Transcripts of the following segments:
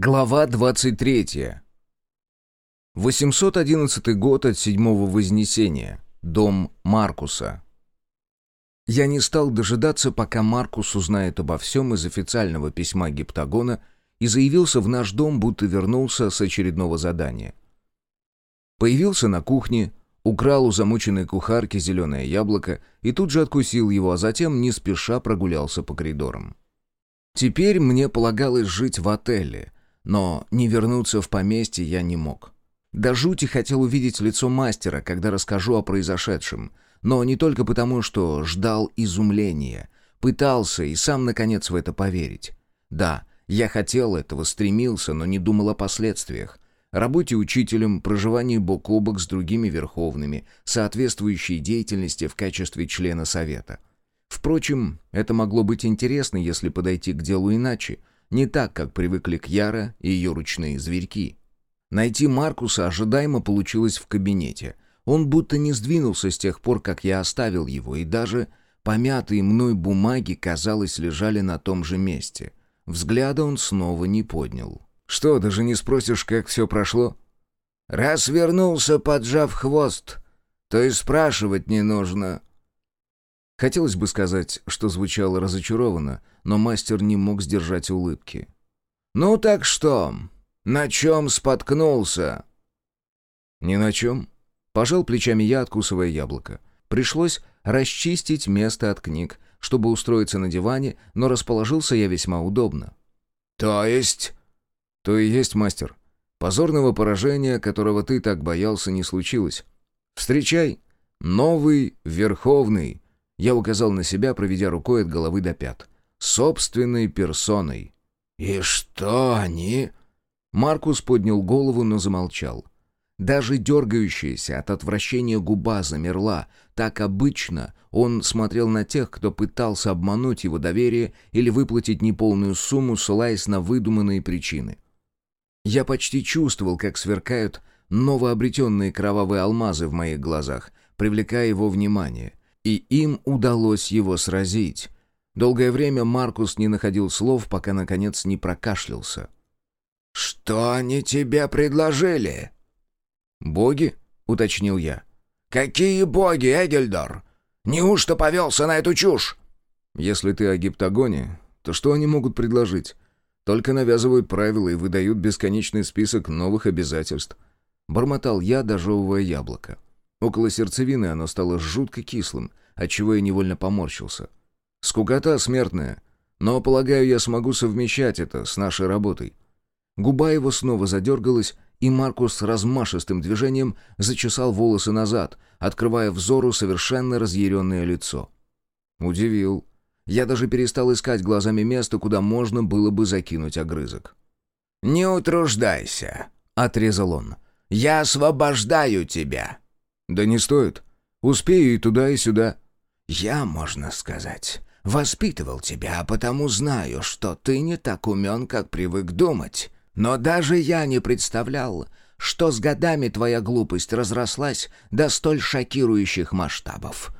Глава 23. 811 год от седьмого Вознесения. Дом Маркуса. Я не стал дожидаться, пока Маркус узнает обо всем из официального письма Гептагона и заявился в наш дом, будто вернулся с очередного задания. Появился на кухне, украл у замученной кухарки зеленое яблоко и тут же откусил его, а затем не спеша прогулялся по коридорам. Теперь мне полагалось жить в отеле, но не вернуться в поместье я не мог. До жути хотел увидеть лицо мастера, когда расскажу о произошедшем, но не только потому, что ждал изумления, пытался и сам, наконец, в это поверить. Да, я хотел этого, стремился, но не думал о последствиях. Работе учителем, проживании бок о бок с другими верховными, соответствующей деятельности в качестве члена совета. Впрочем, это могло быть интересно, если подойти к делу иначе, не так, как привыкли к Яра и ее ручные зверьки. Найти Маркуса ожидаемо получилось в кабинете. Он будто не сдвинулся с тех пор, как я оставил его, и даже помятые мной бумаги, казалось, лежали на том же месте. Взгляда он снова не поднял. «Что, даже не спросишь, как все прошло?» «Раз вернулся, поджав хвост, то и спрашивать не нужно». Хотелось бы сказать, что звучало разочарованно, но мастер не мог сдержать улыбки. «Ну так что? На чем споткнулся?» «Ни на чем». Пожал плечами я, откусывая яблоко. Пришлось расчистить место от книг, чтобы устроиться на диване, но расположился я весьма удобно. «То есть?» «То и есть, мастер. Позорного поражения, которого ты так боялся, не случилось. Встречай, новый Верховный!» Я указал на себя, проведя рукой от головы до пят. «Собственной персоной». «И что они?» Маркус поднял голову, но замолчал. Даже дергающаяся от отвращения губа замерла. Так обычно он смотрел на тех, кто пытался обмануть его доверие или выплатить неполную сумму, ссылаясь на выдуманные причины. Я почти чувствовал, как сверкают новообретенные кровавые алмазы в моих глазах, привлекая его внимание. И им удалось его сразить. Долгое время Маркус не находил слов, пока, наконец, не прокашлялся. «Что они тебе предложили?» «Боги?» — уточнил я. «Какие боги, Эгельдор? Неужто повелся на эту чушь?» «Если ты о гиптагоне, то что они могут предложить? Только навязывают правила и выдают бесконечный список новых обязательств». Бормотал я, дожевывая яблоко. Около сердцевины оно стало жутко кислым, отчего я невольно поморщился. «Скукота смертная, но, полагаю, я смогу совмещать это с нашей работой». Губа его снова задергалась, и Маркус размашистым движением зачесал волосы назад, открывая взору совершенно разъяренное лицо. Удивил. Я даже перестал искать глазами место, куда можно было бы закинуть огрызок. «Не утруждайся», — отрезал он. «Я освобождаю тебя». «Да не стоит. Успею и туда, и сюда». «Я, можно сказать, воспитывал тебя, а потому знаю, что ты не так умен, как привык думать. Но даже я не представлял, что с годами твоя глупость разрослась до столь шокирующих масштабов».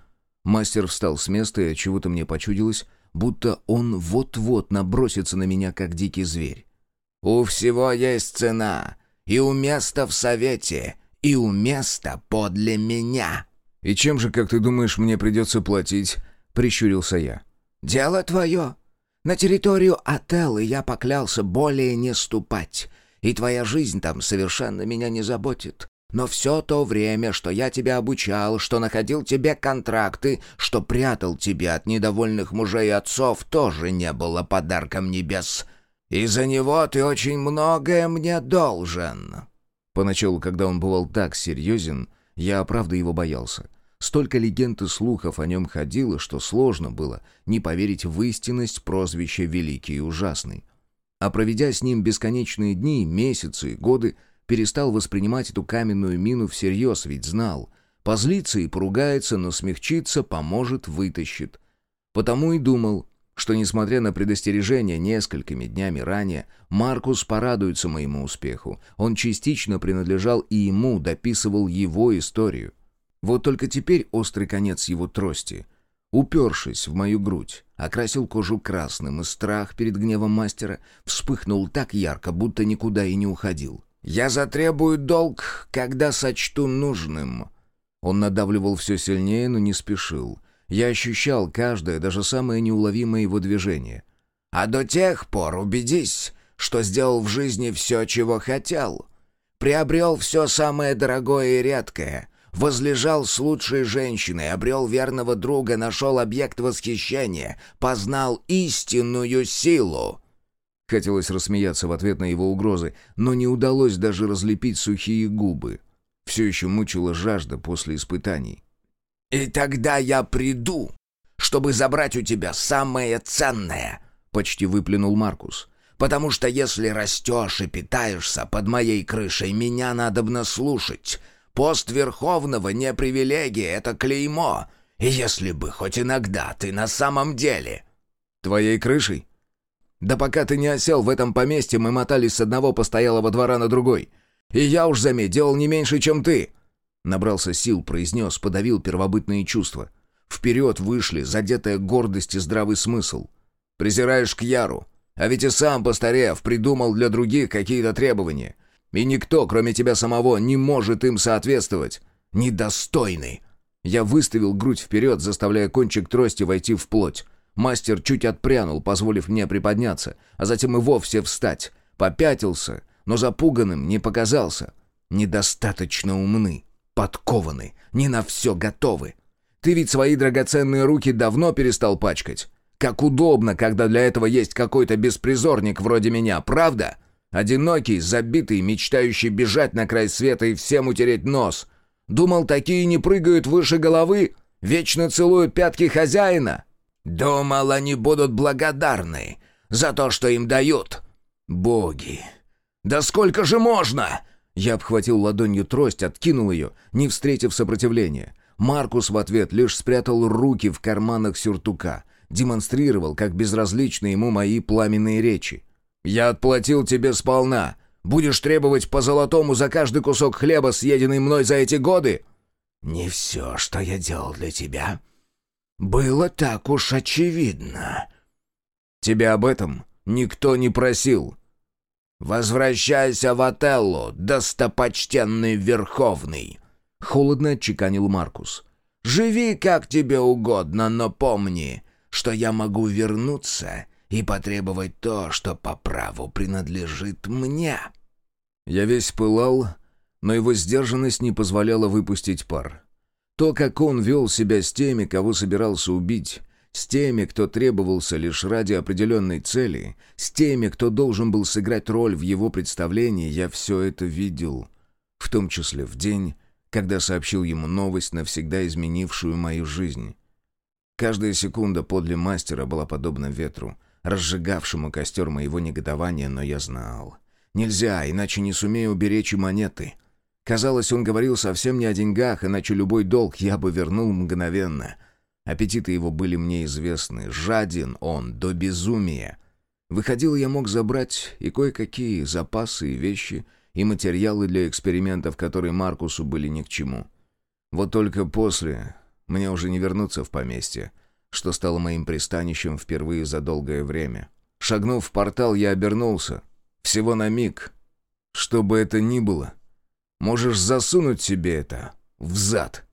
Мастер встал с места, и чего-то мне почудилось, будто он вот-вот набросится на меня, как дикий зверь. «У всего есть цена, и у места в совете, и у места подле меня». «И чем же, как ты думаешь, мне придется платить?» — прищурился я. «Дело твое. На территорию Отеллы я поклялся более не ступать, и твоя жизнь там совершенно меня не заботит. Но все то время, что я тебя обучал, что находил тебе контракты, что прятал тебя от недовольных мужей и отцов, тоже не было подарком небес. И за него ты очень многое мне должен». Поначалу, когда он бывал так серьезен, я, правда, его боялся. Столько легенд и слухов о нем ходило, что сложно было не поверить в истинность прозвища «Великий и Ужасный». А проведя с ним бесконечные дни, месяцы годы, перестал воспринимать эту каменную мину всерьез, ведь знал. Позлится и поругается, но смягчится, поможет, вытащит. Потому и думал, что, несмотря на предостережение несколькими днями ранее, Маркус порадуется моему успеху. Он частично принадлежал и ему, дописывал его историю. Вот только теперь острый конец его трости упершись в мою грудь, окрасил кожу красным, и страх перед гневом мастера вспыхнул так ярко, будто никуда и не уходил. «Я затребую долг, когда сочту нужным». Он надавливал все сильнее, но не спешил. Я ощущал каждое, даже самое неуловимое его движение. «А до тех пор убедись, что сделал в жизни все, чего хотел. Приобрел все самое дорогое и редкое. Возлежал с лучшей женщиной, обрел верного друга, нашел объект восхищения, познал истинную силу». Хотелось рассмеяться в ответ на его угрозы, но не удалось даже разлепить сухие губы. Все еще мучила жажда после испытаний. «И тогда я приду, чтобы забрать у тебя самое ценное», — почти выплюнул Маркус. «Потому что если растешь и питаешься под моей крышей, меня надобно слушать. Пост Верховного не привилегия, это клеймо. И если бы хоть иногда ты на самом деле...» «Твоей крышей?» Да пока ты не осел в этом поместье, мы мотались с одного постоялого двора на другой. И я уж, заметь, делал не меньше, чем ты». Набрался сил, произнес, подавил первобытные чувства. Вперед вышли, задетая гордость и здравый смысл. «Презираешь к Яру, а ведь и сам, постарев, придумал для других какие-то требования. И никто, кроме тебя самого, не может им соответствовать. Недостойный!» Я выставил грудь вперед, заставляя кончик трости войти в плоть. Мастер чуть отпрянул, позволив мне приподняться, а затем и вовсе встать. Попятился, но запуганным не показался. Недостаточно умны, подкованы, не на все готовы. Ты ведь свои драгоценные руки давно перестал пачкать. Как удобно, когда для этого есть какой-то беспризорник вроде меня, правда? Одинокий, забитый, мечтающий бежать на край света и всем утереть нос. Думал, такие не прыгают выше головы? Вечно целуют пятки хозяина? Думал, они будут благодарны за то, что им дают. Боги! Да сколько же можно? Я обхватил ладонью трость, откинул ее, не встретив сопротивления. Маркус в ответ лишь спрятал руки в карманах сюртука, демонстрировал, как безразличны ему мои пламенные речи. «Я отплатил тебе сполна. Будешь требовать по золотому за каждый кусок хлеба, съеденный мной за эти годы?» «Не все, что я делал для тебя, было так уж очевидно. Тебя об этом никто не просил. «Возвращайся в Отелло, достопочтенный Верховный!» — холодно отчеканил Маркус. «Живи как тебе угодно, но помни, что я могу вернуться и потребовать то, что по праву принадлежит мне». Я весь пылал, но его сдержанность не позволяла выпустить пар. То, как он вел себя с теми, кого собирался убить, с теми, кто требовался лишь ради определенной цели, с теми, кто должен был сыграть роль в его представлении, я все это видел. В том числе в день, когда сообщил ему новость, навсегда изменившую мою жизнь. Каждая секунда подле мастера была подобна ветру, разжигавшему костер моего негодования, но я знал. Нельзя, иначе не сумею уберечь и монеты — Казалось, он говорил совсем не о деньгах, иначе любой долг я бы вернул мгновенно. Аппетиты его были мне известны. Жаден он до безумия. Выходил, я мог забрать и кое-какие запасы и вещи, и материалы для экспериментов, которые Маркусу были ни к чему. Вот только после мне уже не вернуться в поместье, что стало моим пристанищем впервые за долгое время. Шагнув в портал, я обернулся. Всего на миг. Что бы это ни было, Можешь засунуть себе это в зад.